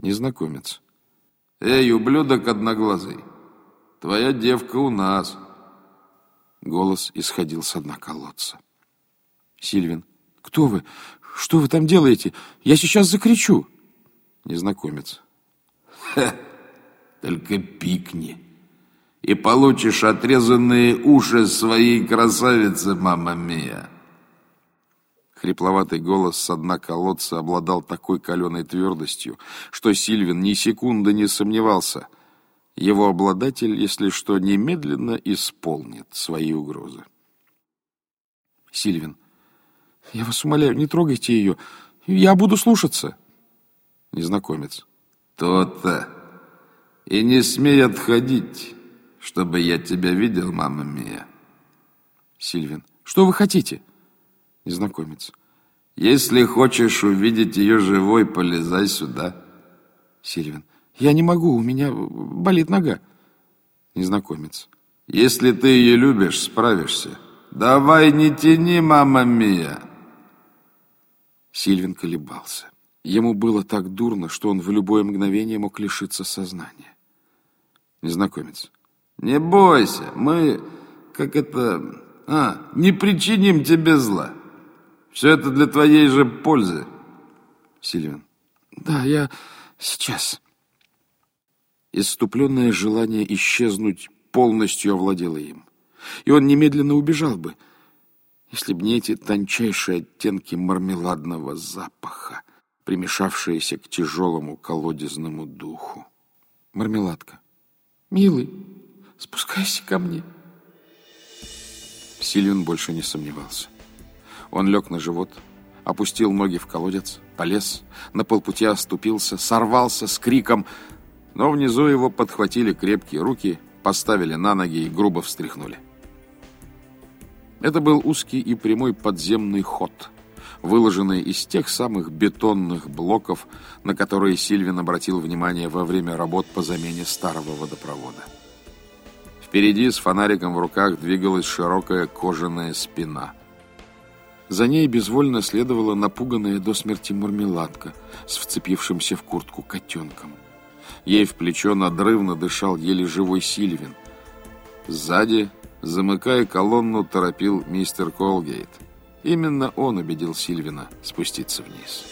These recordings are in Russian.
Незнакомец. «Эй, ублюдок одноглазый, твоя девка у нас!» Голос исходил с дна колодца. Сильвин. «Кто вы? Что вы там делаете? Я сейчас закричу!» Незнакомец. «Ха! Только пикни, и получишь отрезанные уши своей красавицы, мама мия!» Хрипловатый голос с дна колодца обладал такой каленой твердостью, что Сильвин ни секунды не сомневался. Его обладатель, если что, немедленно исполнит свои угрозы. Сильвин. Я вас умоляю, не трогайте ее. Я буду слушаться. Незнакомец. То-то. И не смей отходить, чтобы я тебя видел, мама мия. Сильвин. Что вы хотите? Незнакомец. Если хочешь увидеть ее живой, полезай сюда. Сильвин. Я не могу, у меня болит нога. Незнакомец. Если ты ее любишь, справишься. Давай не тяни, мама мия. Сильвин колебался. Ему было так дурно, что он в любое мгновение мог лишиться сознания. Незнакомец. Не бойся, мы, как это... А, не причиним тебе зла. Все это для твоей же пользы. Сильвин. Да, я сейчас. Иступленное желание исчезнуть полностью овладело им. И он немедленно убежал бы, если б не эти тончайшие оттенки мармеладного запаха, примешавшиеся к тяжелому колодезному духу. Мармеладка. «Милый, спускайся ко мне». Сильвин больше не сомневался. Он лег на живот, опустил ноги в колодец, полез, на полпути оступился, сорвался с криком, но внизу его подхватили крепкие руки, поставили на ноги и грубо встряхнули. Это был узкий и прямой подземный ход, выложенный из тех самых бетонных блоков, на которые Сильвин обратил внимание во время работ по замене старого водопровода. Впереди с фонариком в руках двигалась широкая кожаная спина – за ней безвольно следовала напуганная до смерти мармеладка с вцепившимся в куртку котенком. Ей в плечо надрывно дышал еле живой Сильвин. Сзади, замыкая колонну, торопил мистер Колгейт. Именно он убедил Сильвина спуститься вниз.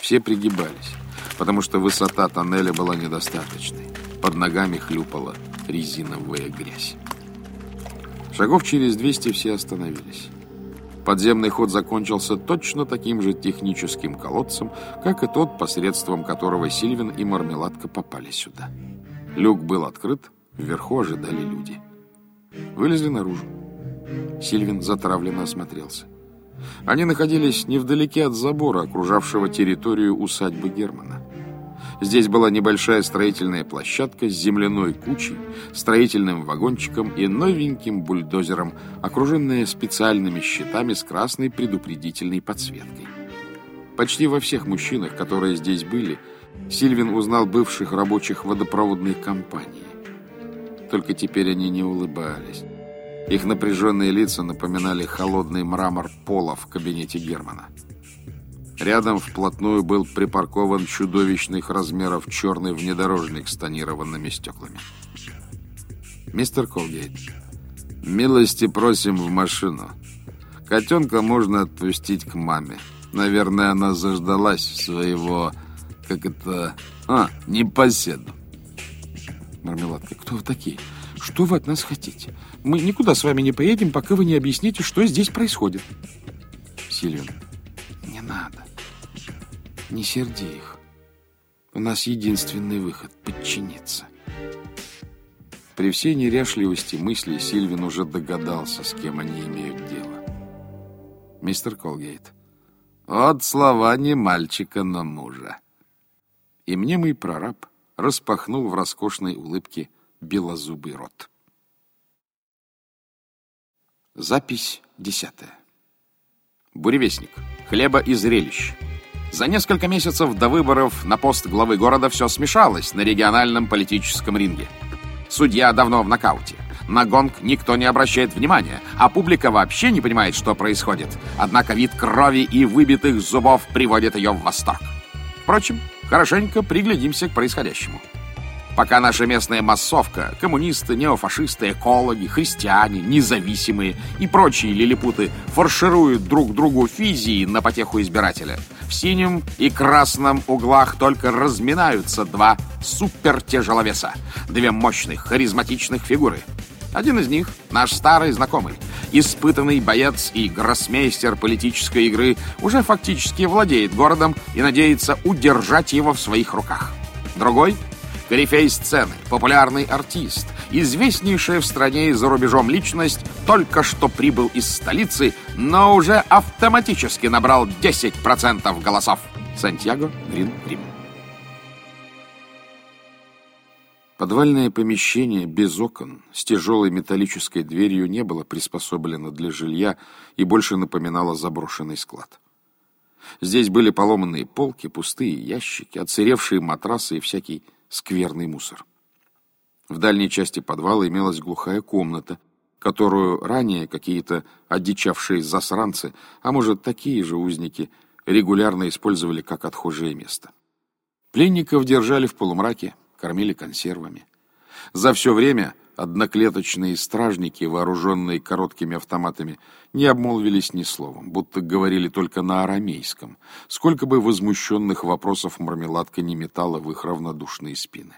Все пригибались, потому что высота тоннеля была недостаточной. Под ногами хлюпала резиновая грязь. Шагов через 200 все остановились. Подземный ход закончился точно таким же техническим колодцем, как и тот, посредством которого Сильвин и Мармеладка попали сюда. Люк был открыт, вверху ожидали люди. Вылезли наружу. Сильвин затравленно осмотрелся. Они находились невдалеке от забора, окружавшего территорию усадьбы Германа. Здесь была небольшая строительная площадка с земляной кучей, строительным вагончиком и новеньким бульдозером, окруженная специальными щитами с красной предупредительной подсветкой. Почти во всех мужчинах, которые здесь были, Сильвин узнал бывших рабочих водопроводной компании. Только теперь они не улыбались. Их напряженные лица напоминали холодный мрамор пола в кабинете Германа. Рядом вплотную был припаркован чудовищных размеров черный внедорожник с тонированными стеклами. «Мистер Колгейт, милости просим в машину. Котенка можно отпустить к маме. Наверное, она заждалась своего, как это... А, непоседу». Мармеладка, кто вы такие? Что вы от нас хотите? Мы никуда с вами не поедем, пока вы не объясните, что здесь происходит. Сильвин, не надо. Не серди их. У нас единственный выход — подчиниться. При всей неряшливости мыслей Сильвин уже догадался, с кем они имеют дело. Мистер Колгейт. Вот слова не мальчика, но мужа. И мне мой прораб распахнул в роскошной улыбке белозубый рот. Запись десятая. Буревестник. Хлеба и зрелищ. За несколько месяцев до выборов на пост главы города все смешалось на региональном политическом ринге. Судья давно в нокауте. На гонг никто не обращает внимания, а публика вообще не понимает, что происходит. Однако вид крови и выбитых зубов приводит ее в восторг. Впрочем, хорошенько приглядимся к происходящему. Пока наша местная массовка, коммунисты, неофашисты, экологи, христиане, независимые и прочие лилипуты фаршируют друг другу физии на потеху избирателя. В синем и красном углах только разминаются два супертяжеловеса, две мощных, харизматичных фигуры. Один из них — наш старый знакомый, испытанный боец и гроссмейстер политической игры, уже фактически владеет городом и надеется удержать его в своих руках. Другой — корифей сцены, популярный артист, известнейшая в стране и за рубежом личность, только что прибыл из столицы, но уже автоматически набрал 10% голосов. Сантьяго Грин Рим. Подвальное помещение без окон с тяжелой металлической дверью не было приспособлено для жилья и больше напоминало заброшенный склад. Здесь были поломанные полки, пустые ящики, отсыревшие матрасы и всякий скверный мусор. В дальней части подвала имелась глухая комната, которую ранее какие-то одичавшие засранцы, а может, такие же узники, регулярно использовали как отхожее место. Пленников держали в полумраке, кормили консервами. За все время одноклеточные стражники, вооруженные короткими автоматами, не обмолвились ни словом, будто говорили только на арамейском, сколько бы возмущенных вопросов мармеладка не метала в их равнодушные спины.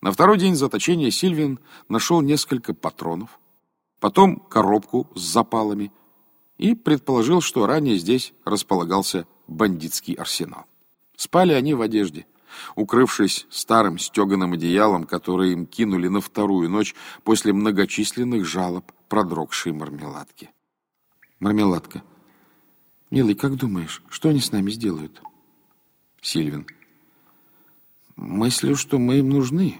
На второй день заточения Сильвин нашел несколько патронов, потом коробку с запалами и предположил, что ранее здесь располагался бандитский арсенал. Спали они в одежде – укрывшись старым стеганым одеялом, которое им кинули на вторую ночь после многочисленных жалоб продрогшей мармеладки. Мармеладка. Милый, как думаешь, что они с нами сделают? Сильвин. Мыслю, что мы им нужны.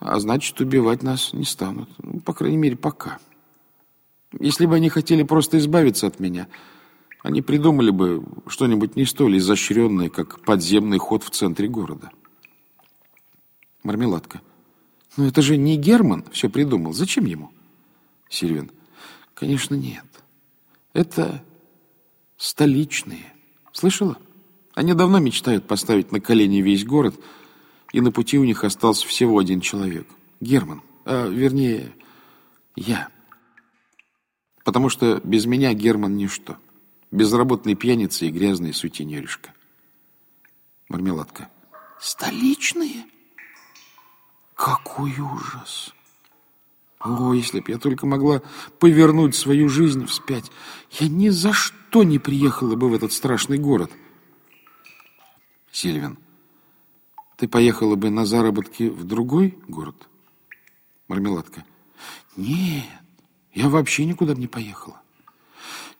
А значит, убивать нас не станут. Ну, по крайней мере, пока. Если бы они хотели просто избавиться от меня, они придумали бы что-нибудь не столь изощренное, как подземный ход в центре города. Мармеладка. Но это же не Герман все придумал. Зачем ему? Сильвин. Конечно, нет. Это столичные. Слышала? Они давно мечтают поставить на колени весь город, и на пути у них остался всего один человек. Герман. А, вернее, я. Потому что без меня Герман ничто. Безработный пьяница и грязный сутенеришка. Мармеладка. Столичные? Какой ужас! О, если б я только могла повернуть свою жизнь вспять, я ни за что не приехала бы в этот страшный город. Сильвин, ты поехала бы на заработки в другой город? Мармеладка. Нет, я вообще никуда бы не поехала.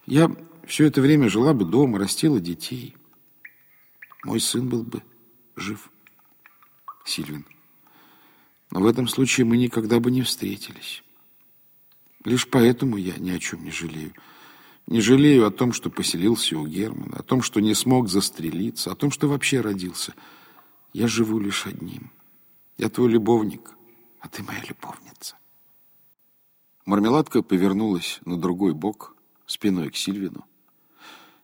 Я все это время жила бы дома, растила детей. Мой сын был бы жив. Сильвин. Но в этом случае мы никогда бы не встретились. Лишь поэтому я ни о чем не жалею. Не жалею о том, что поселился у Германа, о том, что не смог застрелиться, о том, что вообще родился. Я живу лишь одним. Я твой любовник, а ты моя любовница. Мармеладка повернулась на другой бок, спиной к Сильвину,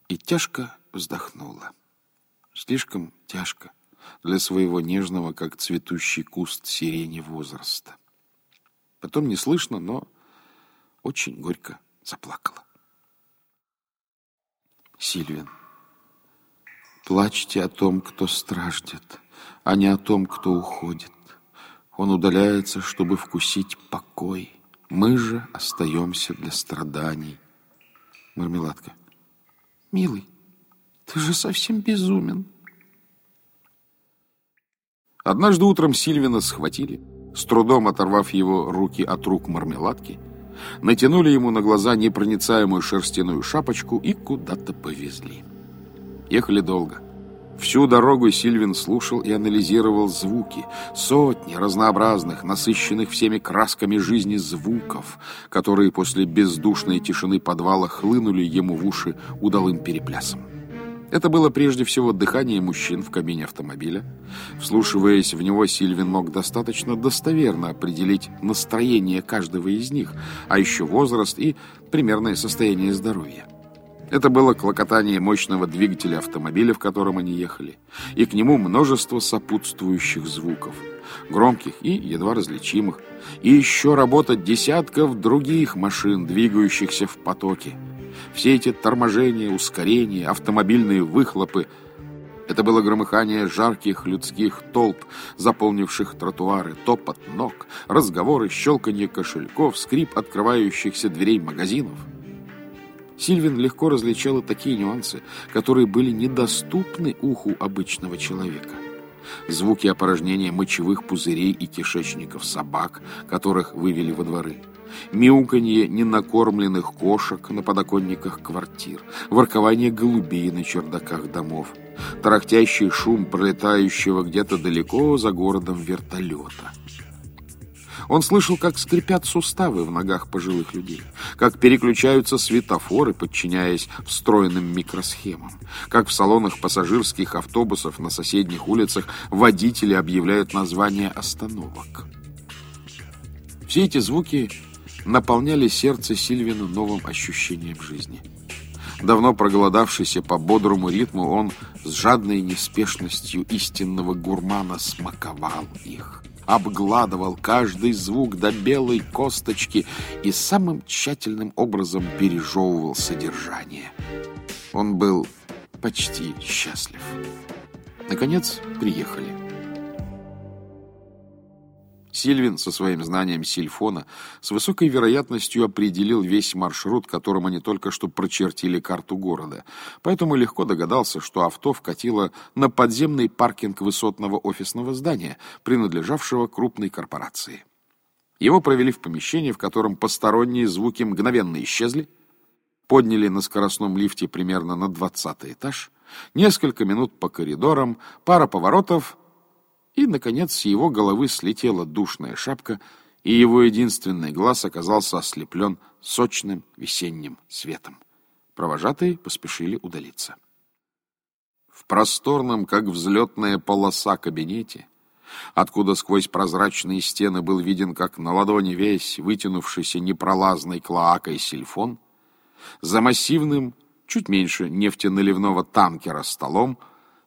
и тяжко вздохнула. Слишком тяжко для своего нежного, как цветущий куст сирени возраста. Потом неслышно, но очень горько заплакала. Сильвин, плачьте о том, кто страждет, а не о том, кто уходит. Он удаляется, чтобы вкусить покой. Мы же остаемся для страданий. Мармеладка. Милый, ты же совсем безумен. Однажды утром Сильвина схватили, с трудом оторвав его руки от рук мармеладки, натянули ему на глаза непроницаемую шерстяную шапочку и куда-то повезли. Ехали долго. Всю дорогу Сильвин слушал и анализировал звуки, сотни разнообразных, насыщенных всеми красками жизни звуков, которые после бездушной тишины подвала хлынули ему в уши удалым переплясом. Это было прежде всего дыхание мужчин в кабине автомобиля. Вслушиваясь в него, Сильвин мог достаточно достоверно определить настроение каждого из них, а еще возраст и примерное состояние здоровья. Это было клокотание мощного двигателя автомобиля, в котором они ехали, и к нему множество сопутствующих звуков, громких и едва различимых, и еще работа десятков других машин, двигающихся в потоке. Все эти торможения, ускорения, автомобильные выхлопы — это было громыхание жарких людских толп, заполнивших тротуары, топот ног, разговоры, щелканье кошельков, скрип открывающихся дверей магазинов — Сильвин легко различала такие нюансы, которые были недоступны уху обычного человека. Звуки опорожнения мочевых пузырей и кишечников собак, которых вывели во дворы. Мяуканье ненакормленных кошек на подоконниках квартир. Воркование голубей на чердаках домов. Тарахтящий шум пролетающего где-то далеко за городом вертолета. Он слышал, как скрипят суставы в ногах пожилых людей, как переключаются светофоры, подчиняясь встроенным микросхемам, как в салонах пассажирских автобусов на соседних улицах водители объявляют названия остановок. Все эти звуки наполняли сердце Сильвина новым ощущением жизни. Давно проголодавшийся по бодрому ритму, он с жадной неспешностью истинного гурмана смаковал их обгладывал каждый звук до белой косточки и самым тщательным образом пережевывал содержание. Он был почти счастлив. Наконец, приехали. Сильвин со своим знанием сильфона с высокой вероятностью определил весь маршрут, которым они только что прочертили карту города, поэтому легко догадался, что авто вкатило на подземный паркинг высотного офисного здания, принадлежавшего крупной корпорации. Его провели в помещение, в котором посторонние звуки мгновенно исчезли, подняли на скоростном лифте примерно на двадцатый этаж, несколько минут по коридорам, пара поворотов — и, наконец, с его головы слетела душная шапка, и его единственный глаз оказался ослеплен сочным весенним светом. Провожатые поспешили удалиться. В просторном, как взлетная полоса, кабинете, откуда сквозь прозрачные стены был виден, как на ладони весь вытянувшийся непролазной клоакой сильфон, за массивным, чуть меньше нефтеналивного танкера столом,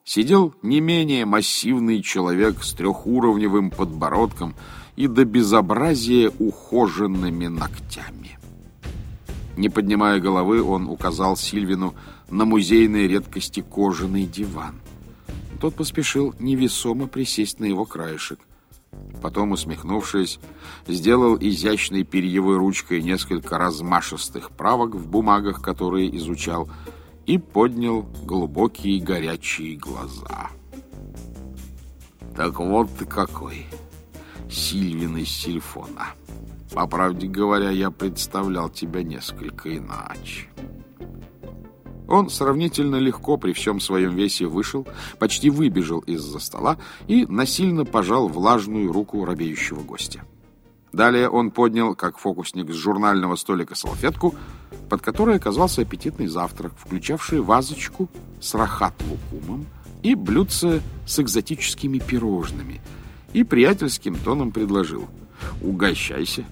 сидел не менее массивный человек с трехуровневым подбородком и до безобразия ухоженными ногтями. Не поднимая головы, он указал Сильвину на музейной редкости кожаный диван. Тот поспешил невесомо присесть на его краешек. Потом, усмехнувшись, сделал изящной перьевой ручкой несколько размашистых правок в бумагах, которые изучал, и поднял глубокие горячие глаза. Так вот ты какой, Сильвин из Сильфона. По правде говоря, я представлял тебя несколько иначе. Он сравнительно легко при всем своем весе вышел, почти выбежал из-за стола и насильно пожал влажную руку робеющего гостя. Далее он поднял, как фокусник с журнального столика, салфетку, под которой оказался аппетитный завтрак, включавший вазочку с рахат-лукумом и блюдце с экзотическими пирожными, и приятельским тоном предложил «Угощайся,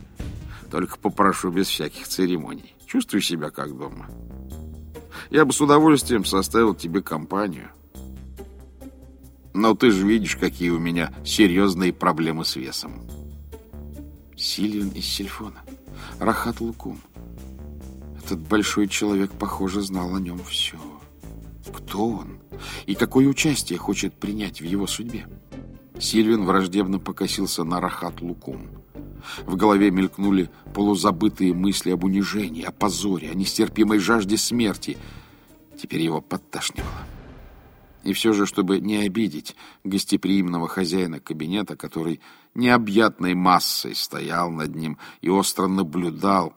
только попрошу без всяких церемоний. Чувствуй себя как дома. Я бы с удовольствием составил тебе компанию. Но ты же видишь, какие у меня серьезные проблемы с весом». Сильвин из Сильфона, Рахат Лукум. Этот большой человек, похоже, знал о нем все. Кто он и какое участие хочет принять в его судьбе? Сильвин враждебно покосился на Рахат Лукум. В голове мелькнули полузабытые мысли об унижении, о позоре, о нестерпимой жажде смерти. Теперь его подташнивало. И все же, чтобы не обидеть гостеприимного хозяина кабинета, который необъятной массой стоял над ним и остро наблюдал,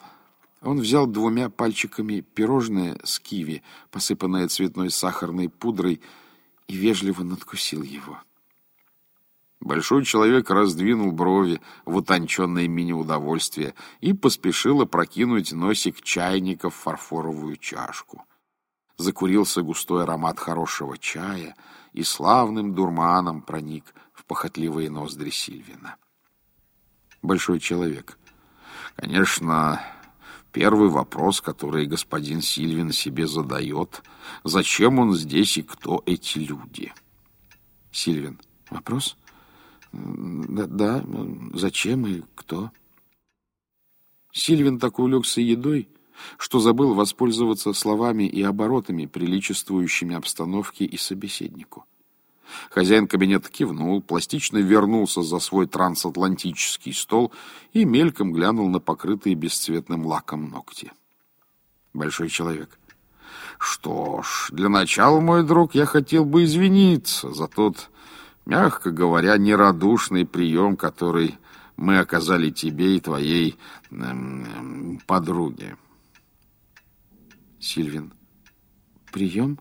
он взял двумя пальчиками пирожное с киви, посыпанное цветной сахарной пудрой, и вежливо надкусил его. Большой человек раздвинул брови в утонченное мини-удовольствие и поспешил опрокинуть носик чайника в фарфоровую чашку. закурился густой аромат хорошего чая и славным дурманом проник в похотливые ноздри Сильвина. Большой человек. Конечно, первый вопрос, который господин Сильвин себе задает, зачем он здесь и кто эти люди? Сильвин. Вопрос? Да, да зачем и кто? Сильвин так увлекся едой, что забыл воспользоваться словами и оборотами, приличествующими обстановке и собеседнику. Хозяин кабинета кивнул, пластично вернулся за свой трансатлантический стол и мельком глянул на покрытые бесцветным лаком ногти. Большой человек. Что ж, для начала, мой друг, я хотел бы извиниться за тот, мягко говоря, нерадушный прием, который мы оказали тебе и твоей эм, подруге. Сильвин. Прием?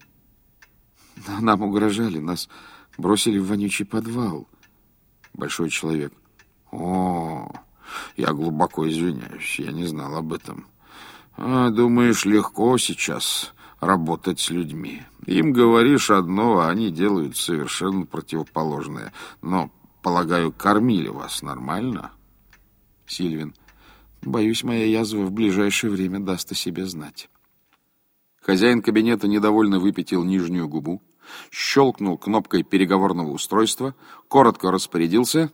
Нам угрожали, нас бросили в вонючий подвал. Большой человек. О, я глубоко извиняюсь, я не знал об этом. А, думаешь, легко сейчас работать с людьми. Им говоришь одно, а они делают совершенно противоположное. Но Полагаю, кормили вас нормально? Сильвин. Боюсь, моя язва в ближайшее время даст о себе знать. Хозяин кабинета недовольно выпятил нижнюю губу, щелкнул кнопкой переговорного устройства, коротко распорядился,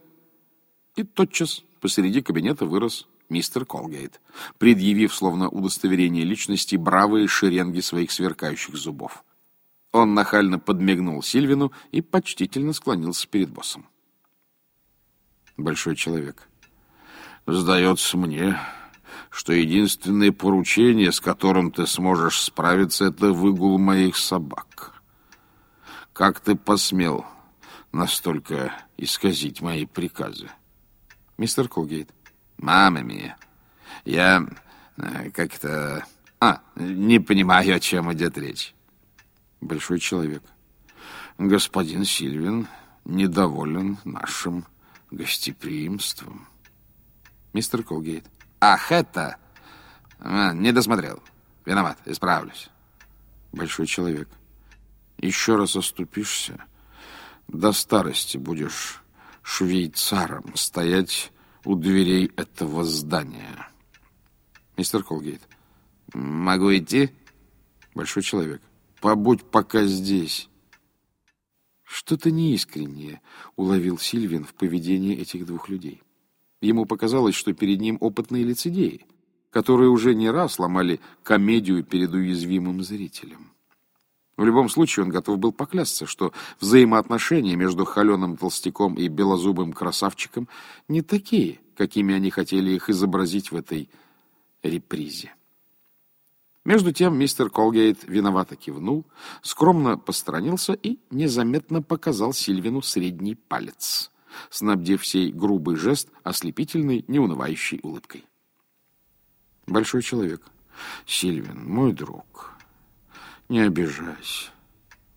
и тотчас посреди кабинета вырос мистер Колгейт, предъявив, словно удостоверение личности, бравые шеренги своих сверкающих зубов. Он нахально подмигнул Сильвину и почтительно склонился перед боссом большой человек. Сдается мне, что единственное поручение, с которым ты сможешь справиться, это выгул моих собак. Как ты посмел настолько исказить мои приказы? Мистер Колгейт. Мама мия, я э, как-то... А, не понимаю, о чем идет речь. Большой человек. Господин Сильвин недоволен нашим гостеприимством. Мистер Колгейт. Ах, это... А, не досмотрел. Виноват, исправлюсь. Большой человек. Еще раз оступишься, до старости будешь швейцаром стоять у дверей этого здания. Мистер Колгейт. Могу идти? Большой человек. Побудь пока здесь. Что-то неискреннее уловил Сильвин в поведении этих двух людей. Ему показалось, что перед ним опытные лицедеи, которые уже не раз ломали комедию перед уязвимым зрителем. В любом случае он готов был поклясться, что взаимоотношения между холеным толстяком и белозубым красавчиком не такие, какими они хотели их изобразить в этой репризе. Между тем мистер Колгейт виновато кивнул, скромно посторонился и незаметно показал Сильвину средний палец, снабдив сей грубый жест ослепительной, неунывающей улыбкой. Большой человек. Сильвин, мой друг, не обижайся.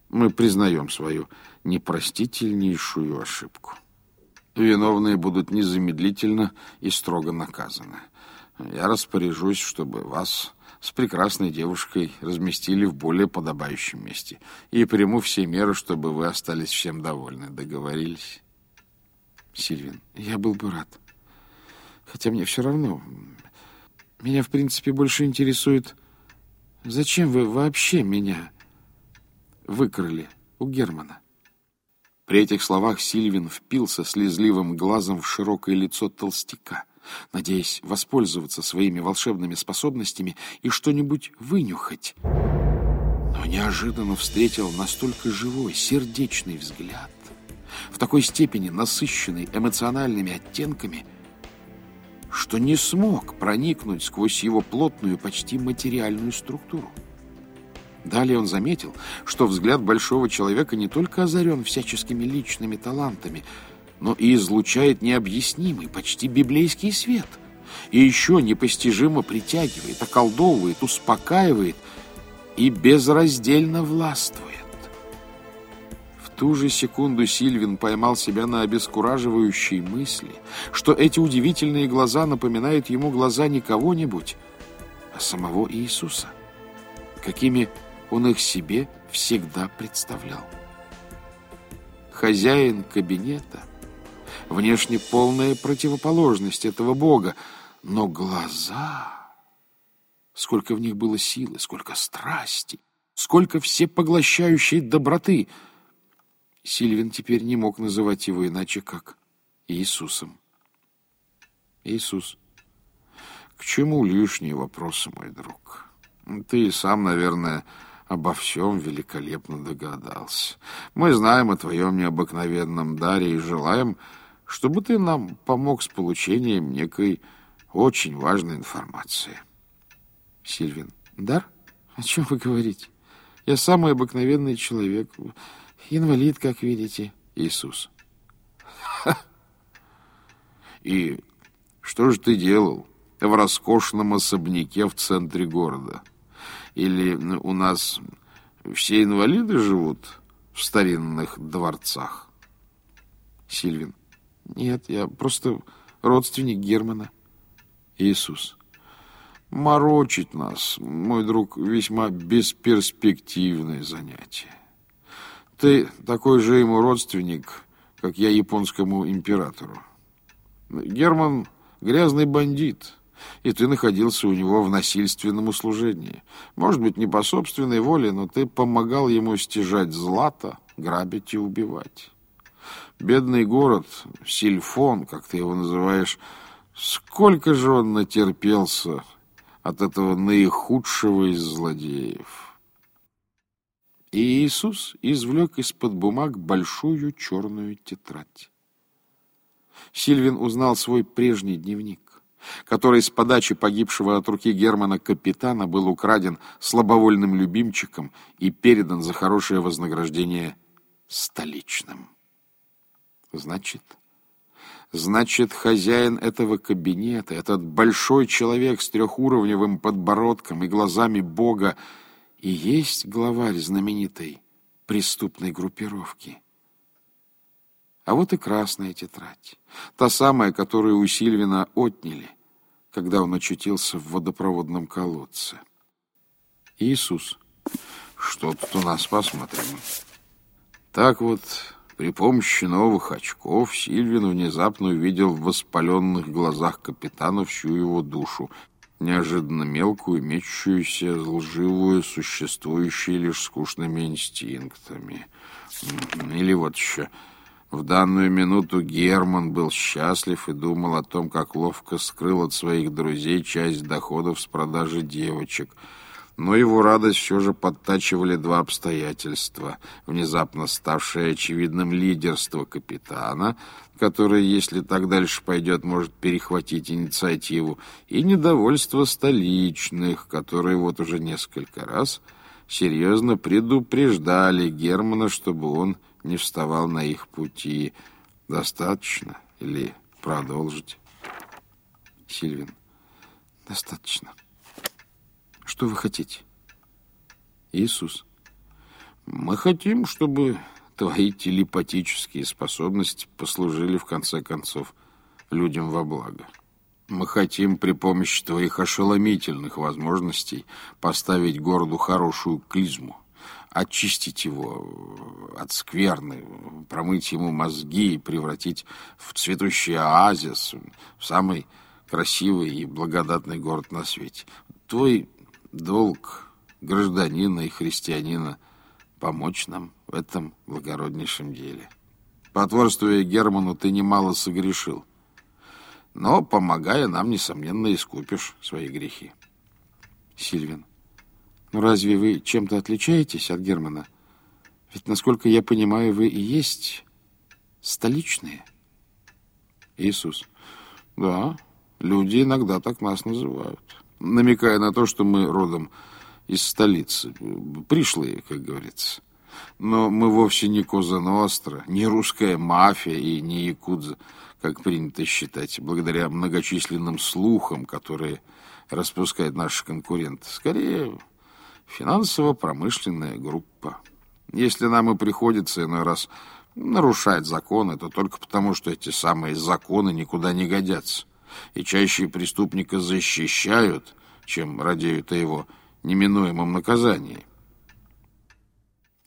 Мы признаем свою непростительнейшую ошибку. Виновные будут незамедлительно и строго наказаны. Я распоряжусь, чтобы вас с прекрасной девушкой разместили в более подобающем месте. И приму все меры, чтобы вы остались всем довольны. Договорились? Сильвин, я был бы рад. Хотя мне все равно. Меня, в принципе, больше интересует, зачем вы вообще меня выкрали у Германа? При этих словах Сильвин впился слезливым глазом в широкое лицо толстяка надеясь воспользоваться своими волшебными способностями и что-нибудь вынюхать. Но неожиданно встретил настолько живой, сердечный взгляд, в такой степени насыщенный эмоциональными оттенками, что не смог проникнуть сквозь его плотную, почти материальную структуру. Далее он заметил, что взгляд большого человека не только озарен всяческими личными талантами – но и излучает необъяснимый, почти библейский свет. И еще непостижимо притягивает, околдовывает, успокаивает и безраздельно властвует. Ту же секунду Сильвин поймал себя на обескураживающей мысли, что эти удивительные глаза напоминают ему глаза не кого-нибудь, а самого Иисуса. Какими он их себе всегда представлял. Хозяин кабинета, внешне полная противоположность этого бога, но глаза... Сколько в них было силы, сколько страсти, сколько всепоглощающей доброты. Сильвин теперь не мог называть его иначе, как Иисусом. Иисус. К чему лишние вопросы, мой друг? Ты и сам, наверное, обо всем великолепно догадался. Мы знаем о твоем необыкновенном даре и желаем, чтобы ты нам помог с получением некой очень важной информации. Сильвин. Дар? О чем вы говорите? Я самый обыкновенный человек. Инвалид, как видите. Иисус. И что же ты делал в роскошном особняке в центре города? Или у нас все инвалиды живут в старинных дворцах? Сильвин. Нет, я просто родственник Германа. Иисус. Морочить нас, мой друг, весьма бесперспективное занятие. Ты такой же ему родственник, как я японскому императору. Герман грязный бандит, и ты находился у него в насильственном услужении. Может быть, не по собственной воле, но ты помогал ему стяжать злато, грабить и убивать. Бедный город, Сильфон, как ты его называешь, сколько же он натерпелся от этого наихудшего из злодеев. И Иисус извлек из-под бумаг большую черную тетрадь. Сильвин узнал свой прежний дневник, который с подачи погибшего от руки Германа капитана был украден слабовольным любимчиком и передан за хорошее вознаграждение столичным. Значит, значит, хозяин этого кабинета, этот большой человек с трехуровневым подбородком и глазами Бога, и есть главарь знаменитой преступной группировки. А вот и красная тетрадь. Та самая, которую у Сильвина отняли, когда он очутился в водопроводном колодце. Иисус. Что тут у нас посмотрим? Так вот, при помощи новых очков Сильвин внезапно увидел в воспаленных глазах капитана всю его душу, неожиданно мелкую, мечущуюся, лживую, существующую лишь скучными инстинктами. Или вот еще... В данную минуту Герман был счастлив и думал о том, как ловко скрыл от своих друзей часть доходов с продажи девочек. Но его радость все же подтачивали два обстоятельства. Внезапно ставшее очевидным лидерство капитана, который, если так дальше пойдет, может перехватить инициативу, и недовольство столичных, которые вот уже несколько раз серьезно предупреждали Германа, чтобы он не вставал на их пути. Достаточно или продолжить? Сильвин. Достаточно. Что вы хотите? Иисус. Мы хотим, чтобы твои телепатические способности послужили, в конце концов, людям во благо. Мы хотим при помощи твоих ошеломительных возможностей поставить городу хорошую клизму очистить его от скверны, промыть ему мозги и превратить в цветущий оазис, в самый красивый и благодатный город на свете. Твой долг гражданина и христианина помочь нам в этом благороднейшем деле. Потворствуя Герману, ты немало согрешил, но, помогая нам, несомненно, искупишь свои грехи. Сильвин. Ну, разве вы чем-то отличаетесь от Германа? Ведь, насколько я понимаю, вы и есть столичные. Иисус. Да, люди иногда так нас называют, намекая на то, что мы родом из столицы, пришлые, как говорится. Но мы вовсе не Коза Ностра, не русская мафия и не якудза, как принято считать, благодаря многочисленным слухам, которые распускают наши конкуренты. Скорее, Финансово-промышленная группа. Если нам и приходится иной раз нарушать законы, то только потому, что эти самые законы никуда не годятся. И чаще преступника защищают, чем радеют о его неминуемом наказании.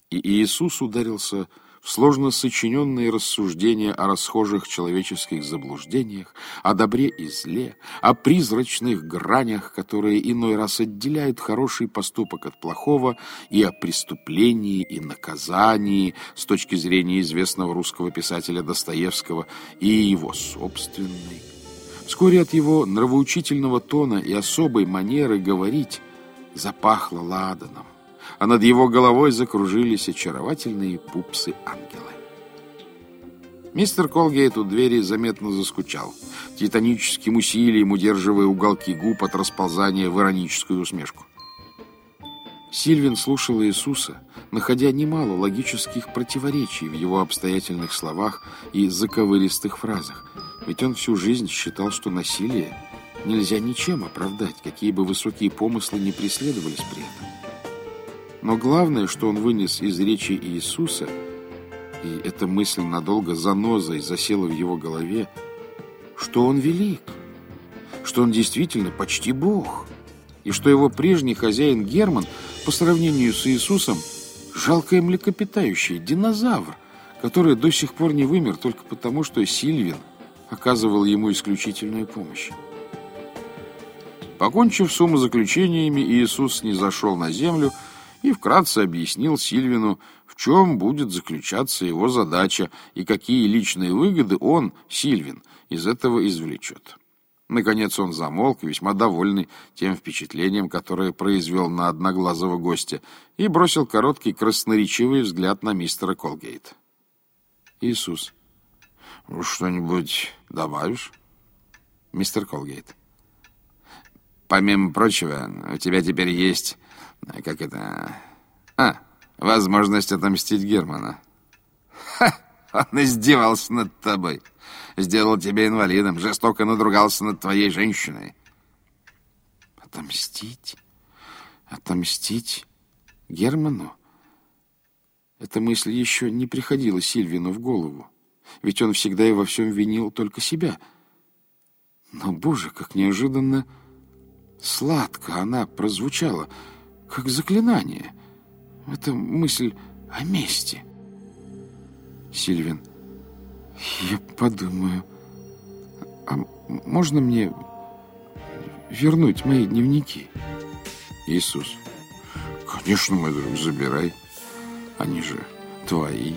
И Иисус ударился в сложно сочиненные рассуждения о расхожих человеческих заблуждениях, о добре и зле, о призрачных гранях, которые иной раз отделяют хороший поступок от плохого, и о преступлении и наказании с точки зрения известного русского писателя Достоевского и его собственной. Вскоре от его нравоучительного тона и особой манеры говорить запахло ладаном а над его головой закружились очаровательные пупсы-ангелы. Мистер Колгейт у двери заметно заскучал, титаническим усилием удерживая уголки губ от расползания в ироническую усмешку. Сильвин слушал Иисуса, находя немало логических противоречий в его обстоятельных словах и заковыристых фразах, ведь он всю жизнь считал, что насилие нельзя ничем оправдать, какие бы высокие помыслы не преследовались при этом. Но главное, что он вынес из речи Иисуса, и эта мысль надолго занозой засела в его голове, что он велик, что он действительно почти Бог, и что его прежний хозяин Герман по сравнению с Иисусом жалкое млекопитающее, динозавр, который до сих пор не вымер только потому, что Сильвин оказывал ему исключительную помощь. Покончив с умозаключениями, Иисус не зашел на землю, и вкратце объяснил Сильвину, в чем будет заключаться его задача и какие личные выгоды он, Сильвин, из этого извлечет. Наконец он замолк, весьма довольный тем впечатлением, которое произвел на одноглазого гостя, и бросил короткий красноречивый взгляд на мистера Колгейт. «Иисус, что-нибудь добавишь?» «Мистер Колгейт». «Помимо прочего, у тебя теперь есть как это... А, возможность отомстить Германа. Ха! Он издевался над тобой. Сделал тебя инвалидом, жестоко надругался над твоей женщиной. Отомстить? Отомстить Герману? Эта мысль еще не приходила Сильвину в голову. Ведь он всегда и во всем винил только себя. Но, боже, как неожиданно сладко она прозвучала — как заклинание. Это мысль о мести. Сильвин, я подумаю, а можно мне вернуть мои дневники? Иисус, конечно, мой друг, забирай. Они же твои.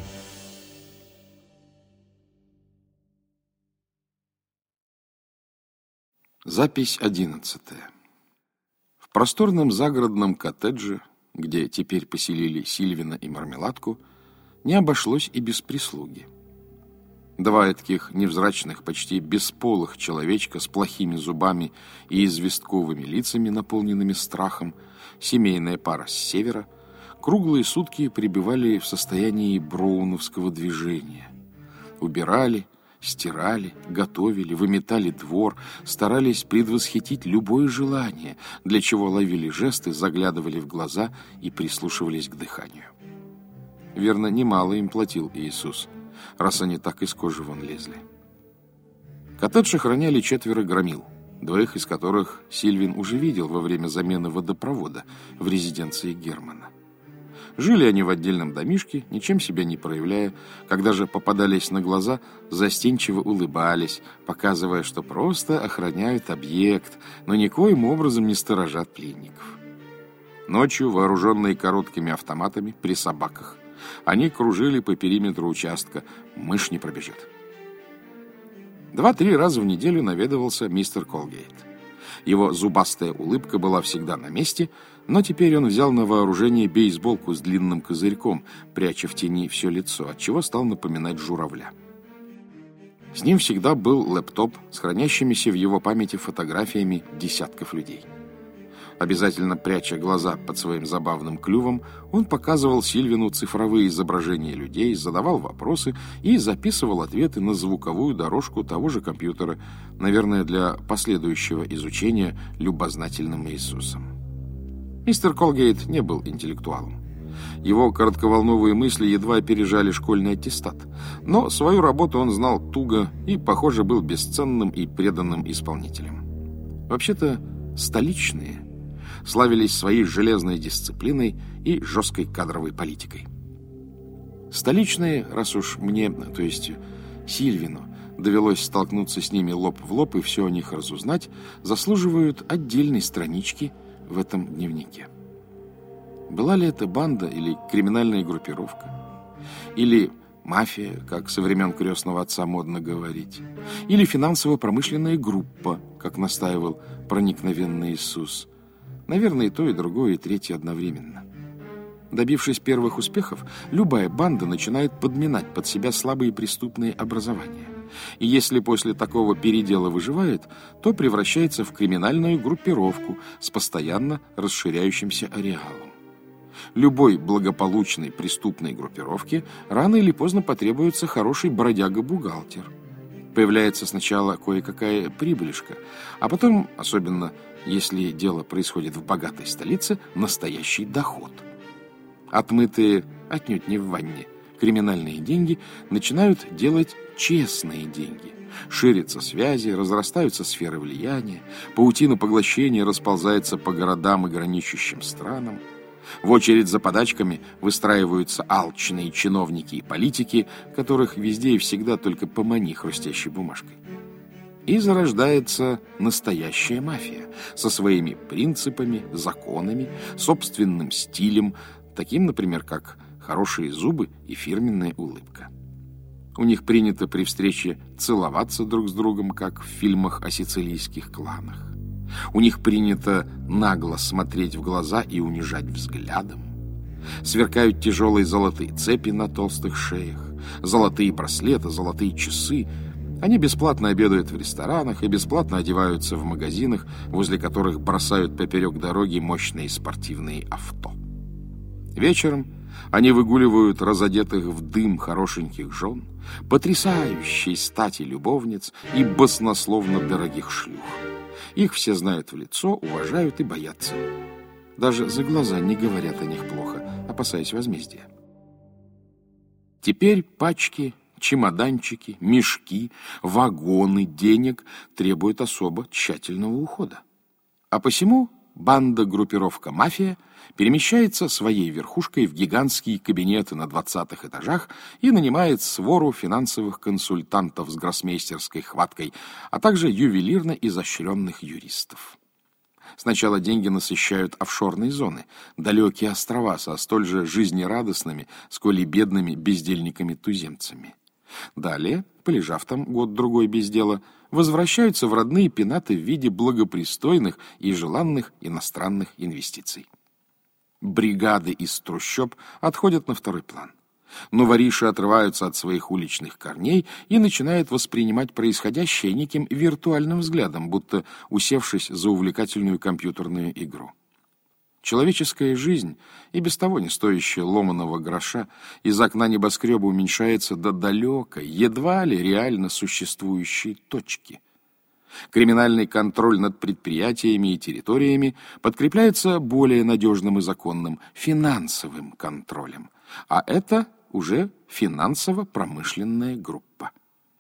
Запись одиннадцатая просторном загородном коттедже, где теперь поселили Сильвина и Мармеладку, не обошлось и без прислуги. Два таких невзрачных, почти бесполых человечка с плохими зубами и известковыми лицами, наполненными страхом, семейная пара с севера, круглые сутки пребывали в состоянии броуновского движения. Убирали, стирали, готовили, выметали двор, старались предвосхитить любое желание, для чего ловили жесты, заглядывали в глаза и прислушивались к дыханию. Верно, немало им платил Иисус, раз они так из кожи вон лезли. Коттедж охраняли четверо громил, двоих из которых Сильвин уже видел во время замены водопровода в резиденции Германа. Жили они в отдельном домишке, ничем себя не проявляя. Когда же попадались на глаза, застенчиво улыбались, показывая, что просто охраняют объект, но никоим образом не сторожат пленников. Ночью, вооруженные короткими автоматами, при собаках, они кружили по периметру участка. Мышь не пробежит. Два-три раза в неделю наведывался мистер Колгейт. Его зубастая улыбка была всегда на месте, но теперь он взял на вооружение бейсболку с длинным козырьком, пряча в тени все лицо, отчего стал напоминать журавля. С ним всегда был лэптоп с хранящимися в его памяти фотографиями десятков людей. Обязательно пряча глаза под своим забавным клювом, он показывал Сильвину цифровые изображения людей, задавал вопросы и записывал ответы на звуковую дорожку того же компьютера, наверное, для последующего изучения любознательным Иисусом. Мистер Колгейт не был интеллектуалом. Его коротковолновые мысли едва опережали школьный аттестат. Но свою работу он знал туго и, похоже, был бесценным и преданным исполнителем. Вообще-то, столичные славились своей железной дисциплиной и жесткой кадровой политикой. Столичные, раз уж мне, то есть Сильвину, довелось столкнуться с ними лоб в лоб и все о них разузнать, заслуживают отдельной странички в этом дневнике. Была ли это банда или криминальная группировка? Или мафия, как со времен крестного отца модно говорить? Или финансово-промышленная группа, как настаивал проникновенный Иисус? Наверное, и то, и другое, и третье одновременно. Добившись первых успехов, любая банда начинает подминать под себя слабые преступные образования. И если после такого передела выживает, то превращается в криминальную группировку с постоянно расширяющимся ареалом. Любой благополучной преступной группировке рано или поздно потребуется хороший бродяга-бухгалтер. Появляется сначала кое-какая прибыльшка, а потом, особенно если дело происходит в богатой столице, настоящий доход. Отмытые отнюдь не в ванне криминальные деньги начинают делать честные деньги. Ширятся связи, разрастаются сферы влияния, паутина поглощения расползается по городам и граничащим странам. В очередь за подачками выстраиваются алчные чиновники и политики, которых везде и всегда только помани хрустящей бумажкой. И зарождается настоящая мафия со своими принципами, законами, собственным стилем, таким, например, как хорошие зубы и фирменная улыбка. У них принято при встрече целоваться друг с другом, как в фильмах о сицилийских кланах. У них принято нагло смотреть в глаза и унижать взглядом. Сверкают тяжелые золотые цепи на толстых шеях, золотые браслеты, золотые часы. Они бесплатно обедают в ресторанах и бесплатно одеваются в магазинах, возле которых бросают поперек дороги мощные спортивные авто. Вечером они выгуливают разодетых в дым хорошеньких жен, потрясающей стати любовниц и баснословно дорогих шлюх. Их все знают в лицо, уважают и боятся. Даже за глаза не говорят о них плохо, опасаясь возмездия. Теперь пачки, чемоданчики, мешки, вагоны денег требуют особо тщательного ухода. А посему банда-группировка «Мафия» перемещается своей верхушкой в гигантские кабинеты на двадцатых этажах и нанимает свору финансовых консультантов с гроссмейстерской хваткой, а также ювелирно изощренных юристов. Сначала деньги насыщают офшорные зоны, далекие острова со столь же жизнерадостными, сколь и бедными бездельниками-туземцами. Далее, полежав там год-другой без дела, возвращаются в родные пенаты в виде благопристойных и желанных иностранных инвестиций. Бригады из трущоб отходят на второй план. Но вориши отрываются от своих уличных корней и начинают воспринимать происходящее неким виртуальным взглядом, будто усевшись за увлекательную компьютерную игру. Человеческая жизнь, и без того не стоящая ломаного гроша, из окна небоскреба уменьшается до далекой, едва ли реально существующей точки. Криминальный контроль над предприятиями и территориями подкрепляется более надежным и законным финансовым контролем, а это уже финансово-промышленная группа.